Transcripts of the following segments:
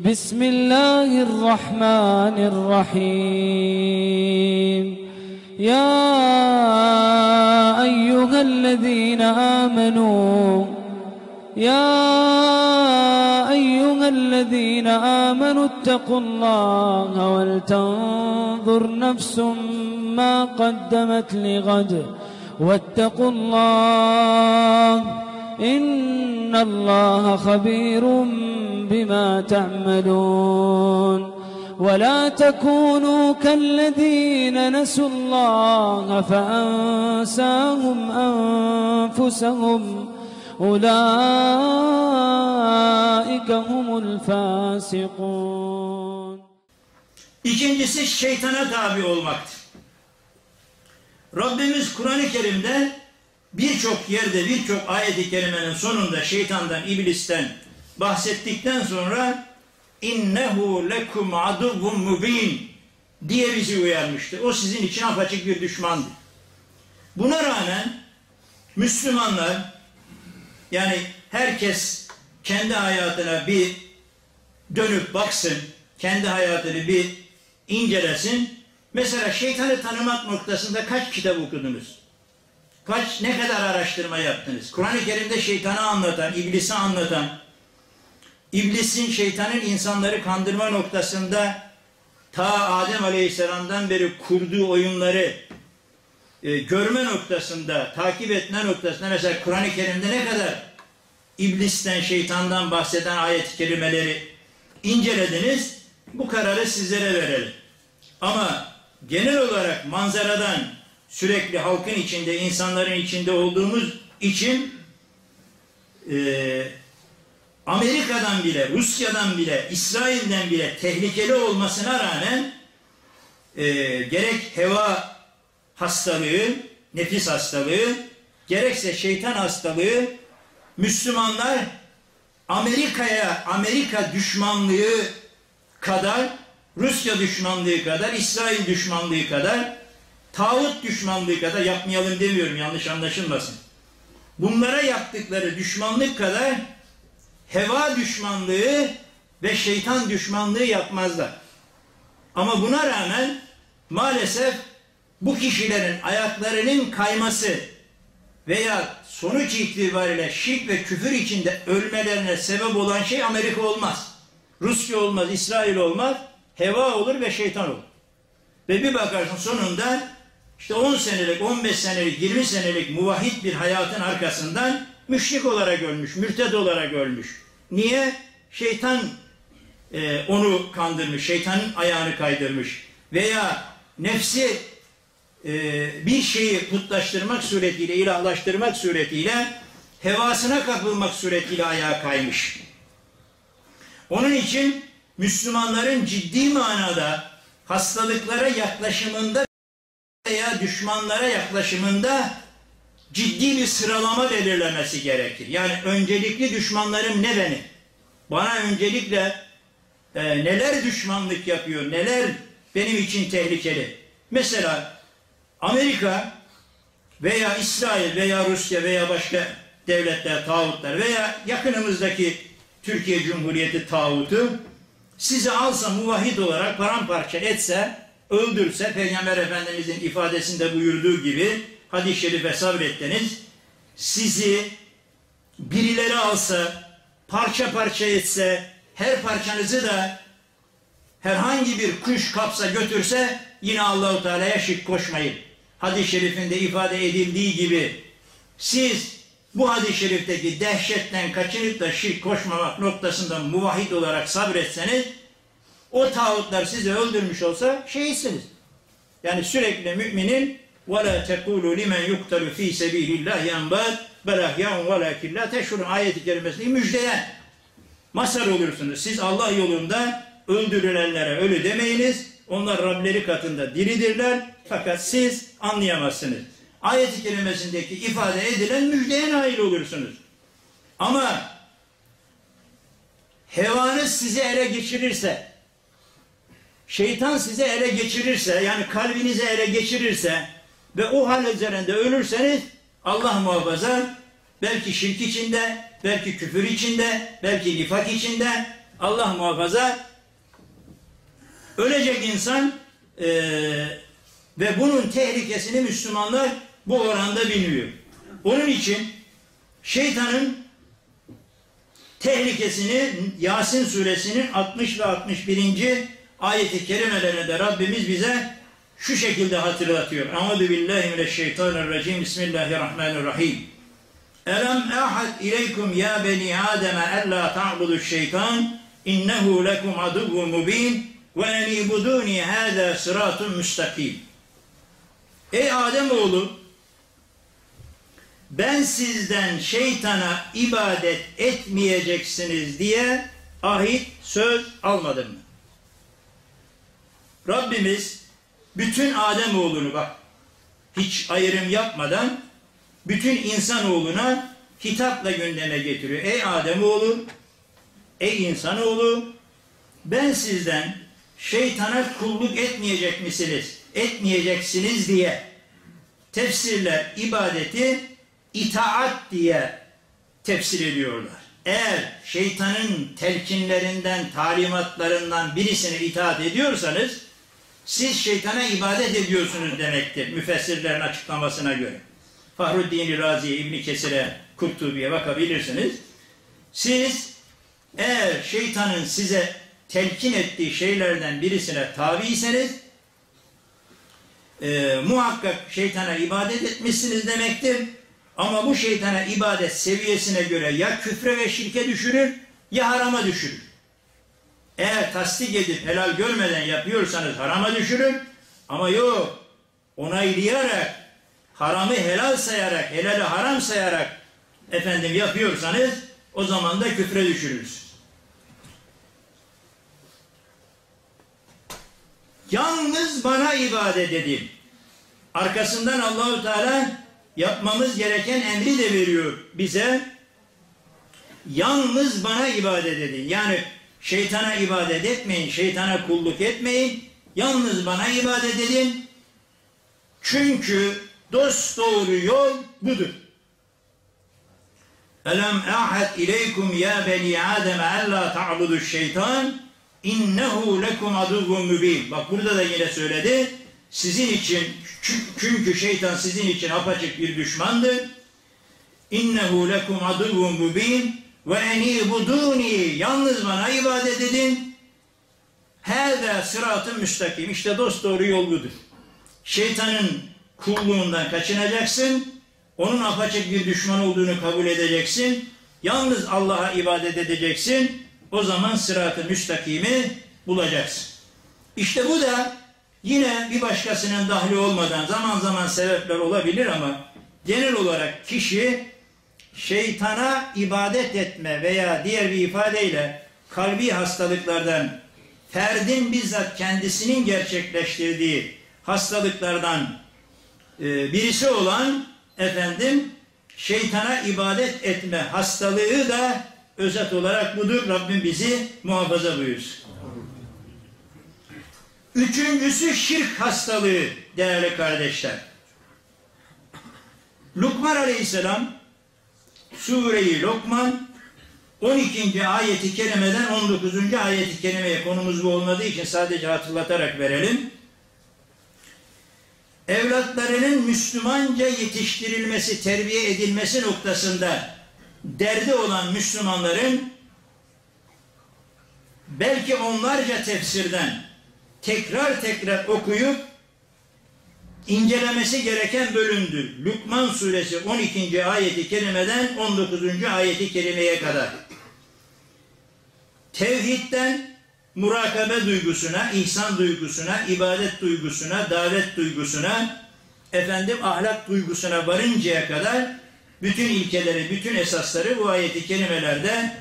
بسم الله الرحمن الرحيم. يا أيها الذين آمنوا يا أيها الذين آمنوا اتقوا الله ولتنظر نفس ما قدمت لغد. واتقوا الله إن الله خبير بما تعملون ولا تكونوا كالذين نسوا الله فأنساهم أنفسهم أولئك هم الفاسقون İkincisi şeytana tabi olmaktır. Rabbimiz Kur'an-ı Kerim'de birçok yerde birçok ayet-i kerimenin sonunda şeytandan, iblisten bahsettikten sonra innehu lekum aduvvun mubin diye bizi uyarmıştı. O sizin için apaçık bir düşmandı. Buna rağmen Müslümanlar yani herkes kendi hayatına bir dönüp baksın, kendi hayatını bir incelesin. Mesela şeytanı tanımak noktasında kaç kitap okudunuz? Kaç, ne kadar araştırma yaptınız? Kur'an-ı Kerim'de şeytanı anlatan, iblisi anlatan, iblisin, şeytanın insanları kandırma noktasında ta Adem Aleyhisselam'dan beri kurduğu oyunları e, görme noktasında, takip etme noktasında mesela Kur'an-ı Kerim'de ne kadar iblisten, şeytandan bahseden ayet-i kerimeleri incelediniz, bu kararı sizlere verelim. Ama genel olarak manzaradan sürekli halkın içinde, insanların içinde olduğumuz için e, Amerika'dan bile, Rusya'dan bile, İsrail'den bile tehlikeli olmasına rağmen e, gerek heva hastalığı, nefis hastalığı, gerekse şeytan hastalığı Müslümanlar Amerika'ya, Amerika düşmanlığı kadar, Rusya düşmanlığı kadar, İsrail düşmanlığı kadar, tağut düşmanlığı kadar yapmayalım demiyorum yanlış anlaşılmasın. Bunlara yaptıkları düşmanlık kadar heva düşmanlığı ve şeytan düşmanlığı yapmazlar. Ama buna rağmen maalesef bu kişilerin ayaklarının kayması veya sonuç itibariyle şirk ve küfür içinde ölmelerine sebep olan şey Amerika olmaz. Rusya olmaz, İsrail olmaz, heva olur ve şeytan olur. Ve bir bakarsın sonunda işte 10 senelik, 15 senelik, 20 senelik muvahhid bir hayatın arkasından müşrik olarak ölmüş, mürted olarak ölmüş. Niye? Şeytan e, onu kandırmış, şeytanın ayağını kaydırmış veya nefsi e, bir şeyi putlaştırmak suretiyle, ilahlaştırmak suretiyle hevasına kapılmak suretiyle ayağa kaymış. Onun için Müslümanların ciddi manada hastalıklara yaklaşımında veya düşmanlara yaklaşımında ciddi bir sıralama belirlemesi gerekir. Yani öncelikli düşmanlarım ne benim? Bana öncelikle e, neler düşmanlık yapıyor, neler benim için tehlikeli? Mesela Amerika veya İsrail veya Rusya veya başka devletler, tağutlar veya yakınımızdaki Türkiye Cumhuriyeti tağutu sizi alsa muvahhid olarak paramparça etse, öldürse Peygamber Efendimizin ifadesinde buyurduğu gibi hadis-i şerife sabrettiniz. Sizi birileri alsa, parça parça etse, her parçanızı da herhangi bir kuş kapsa götürse yine Allahu Teala'ya şirk koşmayın. Hadis-i şerifinde ifade edildiği gibi siz bu hadis-i şerifteki dehşetten kaçınıp da şirk koşmamak noktasında muvahhid olarak sabretseniz o tağutlar sizi öldürmüş olsa şehitsiniz. Yani sürekli müminin وَلَا تَقُولُوا لِمَنْ يُقْتَلُ ف۪ي سَب۪يلِ اللّٰهِ يَنْبَاتٍ بَلَهْيَاءٌ وَلَاكِنْ لَا تَشْعُرُونَ ayeti kerimesini müjdeyen masar olursunuz. Siz Allah yolunda öldürülenlere ölü demeyiniz. Onlar Rableri katında diridirler. Fakat siz anlayamazsınız. Ayet-i kerimesindeki ifade edilen müjdeye nail olursunuz. Ama hevanız sizi ele geçirirse, şeytan size ele geçirirse, yani kalbinize ele geçirirse ve o hal üzerinde ölürseniz Allah muhafaza belki şirk içinde, belki küfür içinde, belki nifak içinde Allah muhafaza ölecek insan eee, ve bunun tehlikesini Müslümanlar bu oranda bilmiyor. Onun için şeytanın tehlikesini Yasin suresinin 60 ve 61. ayeti kerimelerinde Rabbimiz bize şu şekilde hatırlatıyor. Euzu billahi mineşşeytanirracim. Bismillahirrahmanirrahim. Elem ahad ileykum ya beni Adem alla ta'budu şeytan innehu lekum aduvvun mubin ve en ibuduni hâzâ sıratun müstakim. Ey Adem oğlu ben sizden şeytana ibadet etmeyeceksiniz diye ahit söz almadım? Rabbimiz bütün Adem oğlunu bak hiç ayrım yapmadan bütün insanoğluna hitapla gündeme getiriyor. Ey Adem oğlu, ey insanoğlu ben sizden şeytana kulluk etmeyecek misiniz? Etmeyeceksiniz diye tefsirler ibadeti itaat diye tefsir ediyorlar. Eğer şeytanın telkinlerinden, talimatlarından birisine itaat ediyorsanız siz şeytana ibadet ediyorsunuz demektir müfessirlerin açıklamasına göre. Fahruddin Razi'ye, İbni Kesir'e, Kurtubi'ye bakabilirsiniz. Siz eğer şeytanın size telkin ettiği şeylerden birisine tabiyseniz e, muhakkak şeytana ibadet etmişsiniz demektir. Ama bu şeytana ibadet seviyesine göre ya küfre ve şirke düşürür ya harama düşürür. Eğer tasdik edip helal görmeden yapıyorsanız harama düşürür. Ama yok onaylayarak haramı helal sayarak, helali haram sayarak efendim yapıyorsanız o zaman da küfre düşürürsünüz. Yalnız bana ibadet edin. Arkasından Allahu Teala yapmamız gereken emri de veriyor bize. Yalnız bana ibadet edin. Yani şeytana ibadet etmeyin, şeytana kulluk etmeyin. Yalnız bana ibadet edin. Çünkü dost doğru yol budur. Elem ahad ileykum ya beni Adem alla ta'budu şeytan innehu lekum aduvvun mübin. Bak burada da yine söyledi. Sizin için çünkü şeytan sizin için apaçık bir düşmandır. İnnehu lekum aduvvun mübin ve enibuduni yalnız bana ibadet edin. Hâzâ sıratı müstakim. İşte dost doğru yol budur. Şeytanın kulluğundan kaçınacaksın. Onun apaçık bir düşman olduğunu kabul edeceksin. Yalnız Allah'a ibadet edeceksin. O zaman sıratı müstakimi bulacaksın. İşte bu da yine bir başkasının dahli olmadan zaman zaman sebepler olabilir ama genel olarak kişi şeytana ibadet etme veya diğer bir ifadeyle kalbi hastalıklardan ferdin bizzat kendisinin gerçekleştirdiği hastalıklardan e, birisi olan efendim şeytana ibadet etme hastalığı da özet olarak budur. Rabbim bizi muhafaza buyursun. Üçüncüsü şirk hastalığı değerli kardeşler. Lukman Aleyhisselam Sure-i Lokman 12. ayeti kerimeden 19. ayeti kerimeye konumuz bu olmadığı için sadece hatırlatarak verelim. Evlatlarının Müslümanca yetiştirilmesi, terbiye edilmesi noktasında derdi olan Müslümanların belki onlarca tefsirden tekrar tekrar okuyup incelemesi gereken bölümdür. Lukman suresi 12. ayeti kerimeden 19. ayeti kerimeye kadar. Tevhidden murakabe duygusuna, ihsan duygusuna, ibadet duygusuna, davet duygusuna, efendim ahlak duygusuna varıncaya kadar bütün ilkeleri, bütün esasları bu ayeti kelimelerde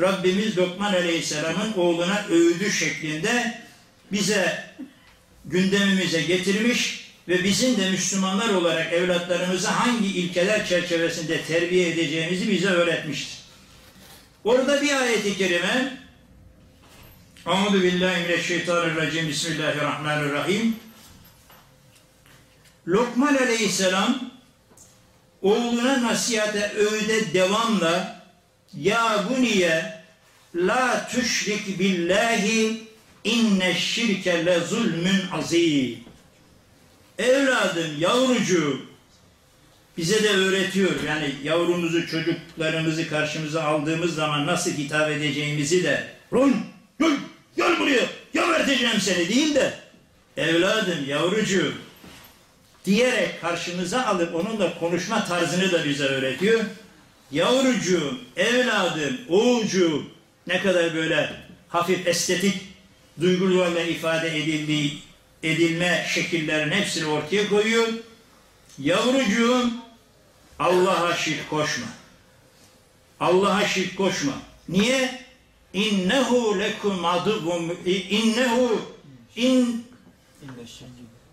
Rabbimiz Lokman Aleyhisselam'ın oğluna övdü şeklinde bize gündemimize getirmiş ve bizim de Müslümanlar olarak evlatlarımızı hangi ilkeler çerçevesinde terbiye edeceğimizi bize öğretmiştir. Orada bir ayeti kerime Euzu billahi mineşşeytanirracim Bismillahirrahmanirrahim Lokman Aleyhisselam oğluna nasihate öğüde devamla ya buniye La tüşrik billahi inne şirke le zulmün azim. Evladım, yavrucuğum. Bize de öğretiyor. Yani yavrumuzu, çocuklarımızı karşımıza aldığımız zaman nasıl hitap edeceğimizi de. Ron, gel, gel buraya, geberteceğim seni değil de. Evladım, yavrucuğum. Diyerek karşımıza alıp onunla konuşma tarzını da bize öğretiyor. Yavrucuğum, evladım, oğulcuğum. Ne kadar böyle hafif estetik duygularla ifade edildiği edilme şekillerin hepsini ortaya koyuyor. Yavrucuğum Allah'a şirk koşma. Allah'a şirk koşma. Niye? İnnehu lekum aduvum innehu in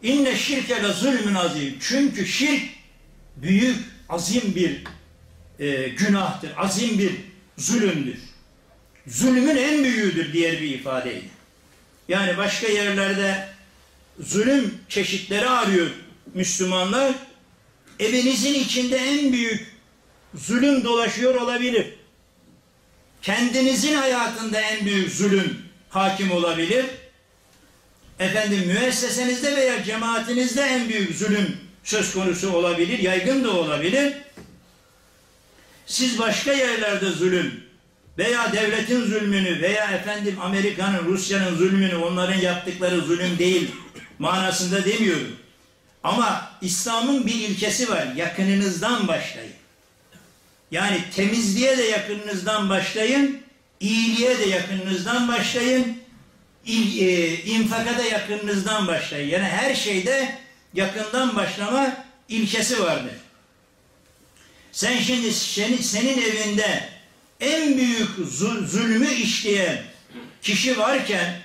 inne şirke le zulmün azim. Çünkü şirk büyük, azim bir e, günahtır, azim bir zulümdür. Zulmün en büyüğüdür diğer bir ifadeyle. Yani başka yerlerde zulüm çeşitleri arıyor Müslümanlar. Evinizin içinde en büyük zulüm dolaşıyor olabilir. Kendinizin hayatında en büyük zulüm hakim olabilir. Efendim müessesenizde veya cemaatinizde en büyük zulüm söz konusu olabilir, yaygın da olabilir. Siz başka yerlerde zulüm veya devletin zulmünü veya efendim Amerika'nın, Rusya'nın zulmünü, onların yaptıkları zulüm değil manasında demiyorum. Ama İslam'ın bir ilkesi var. Yakınınızdan başlayın. Yani temizliğe de yakınınızdan başlayın, iyiliğe de yakınınızdan başlayın, e, infaka da yakınınızdan başlayın. Yani her şeyde yakından başlama ilkesi vardır. Sen şimdi senin, senin evinde en büyük zul, zulmü işleyen kişi varken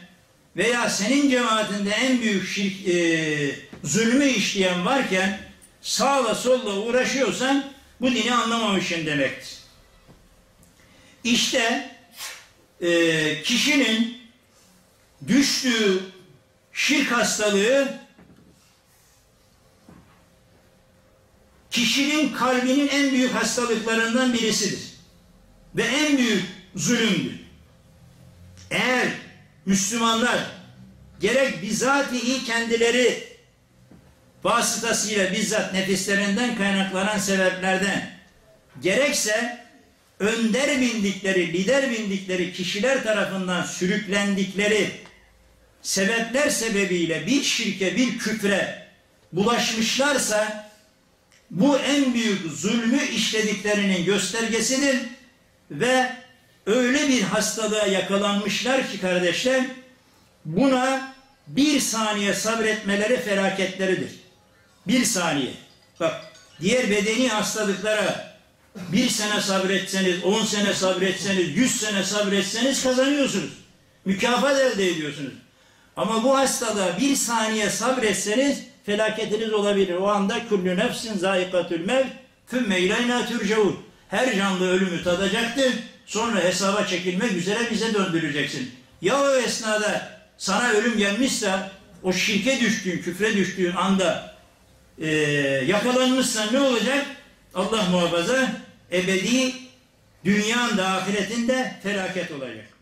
veya senin cemaatinde en büyük şirk, e, zulmü işleyen varken sağla solla uğraşıyorsan bu dini anlamamışsın demektir. İşte e, kişinin düştüğü şirk hastalığı kişinin kalbinin en büyük hastalıklarından birisidir. Ve en büyük zulümdür. Eğer Müslümanlar gerek bizatihi kendileri vasıtasıyla bizzat nefislerinden kaynaklanan sebeplerden gerekse önder bildikleri, lider bildikleri kişiler tarafından sürüklendikleri sebepler sebebiyle bir şirke, bir küfre bulaşmışlarsa bu en büyük zulmü işlediklerinin göstergesidir ve öyle bir hastalığa yakalanmışlar ki kardeşler buna bir saniye sabretmeleri felaketleridir. Bir saniye. Bak diğer bedeni hastalıklara bir sene sabretseniz, on sene sabretseniz, yüz sene sabretseniz kazanıyorsunuz. Mükafat elde ediyorsunuz. Ama bu hastalığa bir saniye sabretseniz felaketiniz olabilir. O anda küllü nefsin zayikatül mevt fümme ileyna türceun. Her canlı ölümü tadacaktır. Sonra hesaba çekilmek üzere bize döndüreceksin. Ya o esnada sana ölüm gelmişse o şirke düştüğün, küfre düştüğün anda e, yakalanmışsan ne olacak? Allah muhafaza ebedi dünyanda ahiretinde felaket olacak.